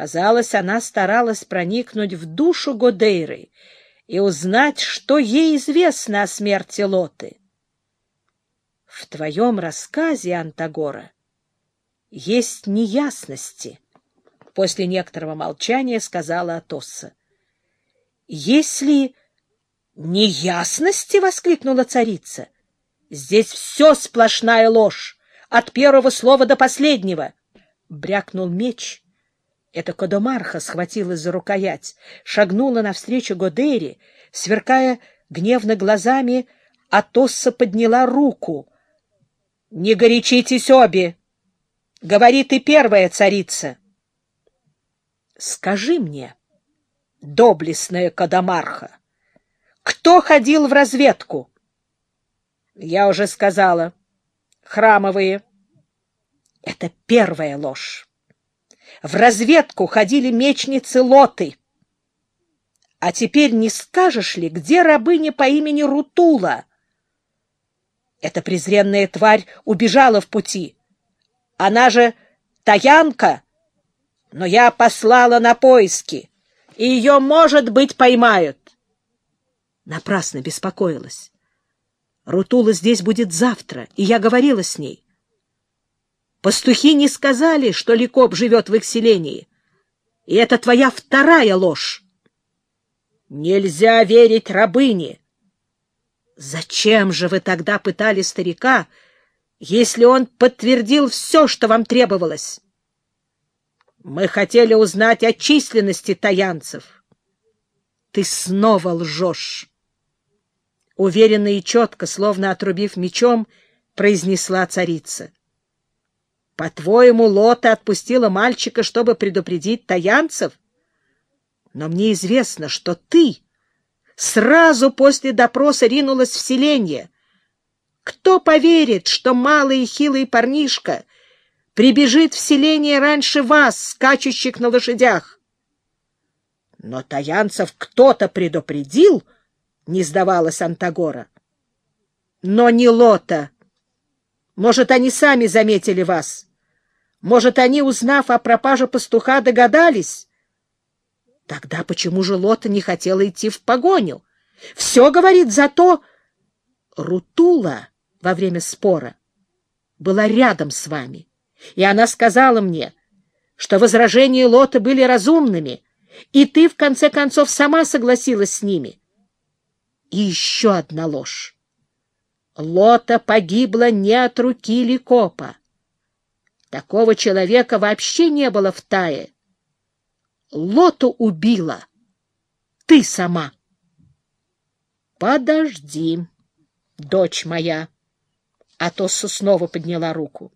Казалось, она старалась проникнуть в душу Годейры и узнать, что ей известно о смерти Лоты. В твоем рассказе, Антагора, есть неясности, — после некоторого молчания сказала Атосса. — Если неясности, — воскликнула царица, — здесь все сплошная ложь, от первого слова до последнего. Брякнул меч. Это Кодомарха схватилась за рукоять, шагнула навстречу Годере, сверкая гневно глазами, Атосса подняла руку. — Не горячитесь обе! Говори ты первая, царица! — Скажи мне, доблестная Кодомарха, кто ходил в разведку? — Я уже сказала. Храмовые. — Это первая ложь. В разведку ходили мечницы Лоты. А теперь не скажешь ли, где рабыня по имени Рутула? Эта презренная тварь убежала в пути. Она же таянка, но я послала на поиски, и ее, может быть, поймают. Напрасно беспокоилась. Рутула здесь будет завтра, и я говорила с ней. Пастухи не сказали, что Ликоп живет в их селении. И это твоя вторая ложь. Нельзя верить рабыне. Зачем же вы тогда пытали старика, если он подтвердил все, что вам требовалось? Мы хотели узнать о численности таянцев. Ты снова лжешь. Уверенно и четко, словно отрубив мечом, произнесла царица. По-твоему, Лота отпустила мальчика, чтобы предупредить таянцев? Но мне известно, что ты сразу после допроса ринулась в селение. Кто поверит, что малый и хилый парнишка прибежит в селение раньше вас, скачущих на лошадях? Но таянцев кто-то предупредил, — не сдавалась Антагора. Но не Лота. Может, они сами заметили вас. Может, они, узнав о пропаже пастуха, догадались? Тогда почему же Лота не хотела идти в погоню? Все говорит за то... Рутула во время спора была рядом с вами, и она сказала мне, что возражения Лота были разумными, и ты, в конце концов, сама согласилась с ними. И еще одна ложь. Лота погибла не от руки Ликопа. Такого человека вообще не было в Тае. Лоту убила. Ты сама. Подожди, дочь моя. А то снова подняла руку.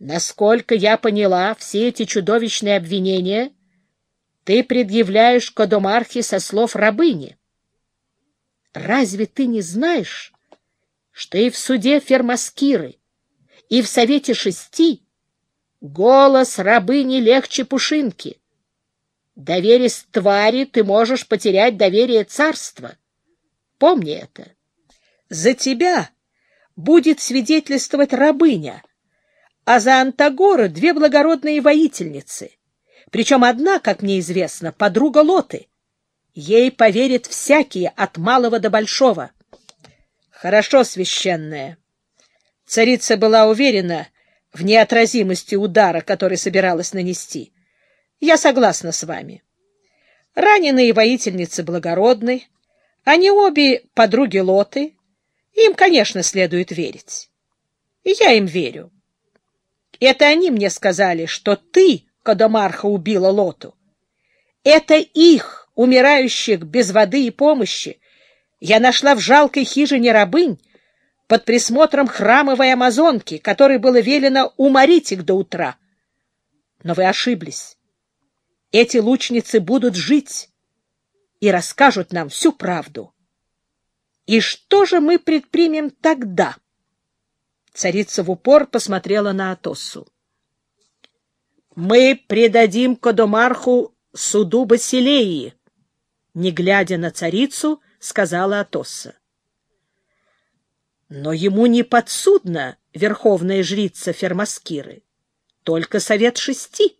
Насколько я поняла, все эти чудовищные обвинения ты предъявляешь Кодомархе со слов рабыни. Разве ты не знаешь, что и в суде Фермаскиры и в Совете Шести голос рабыни легче пушинки. Доверясь твари, ты можешь потерять доверие царства. Помни это. За тебя будет свидетельствовать рабыня, а за Антагора две благородные воительницы, причем одна, как мне известно, подруга Лоты. Ей поверит всякие от малого до большого. Хорошо, священная. Царица была уверена в неотразимости удара, который собиралась нанести. Я согласна с вами. Раненые воительницы благородны, они обе подруги Лоты, им, конечно, следует верить. И я им верю. Это они мне сказали, что ты, Кадомарха, убила Лоту. Это их, умирающих без воды и помощи, я нашла в жалкой хижине рабынь, под присмотром храмовой амазонки, которой было велено уморить их до утра. Но вы ошиблись. Эти лучницы будут жить и расскажут нам всю правду. И что же мы предпримем тогда? Царица в упор посмотрела на Атоссу. Мы предадим Кодомарху суду Басилеи, не глядя на царицу, сказала Атосса. Но ему не подсудна верховная жрица Фермаскиры, только совет шести.